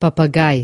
попугай.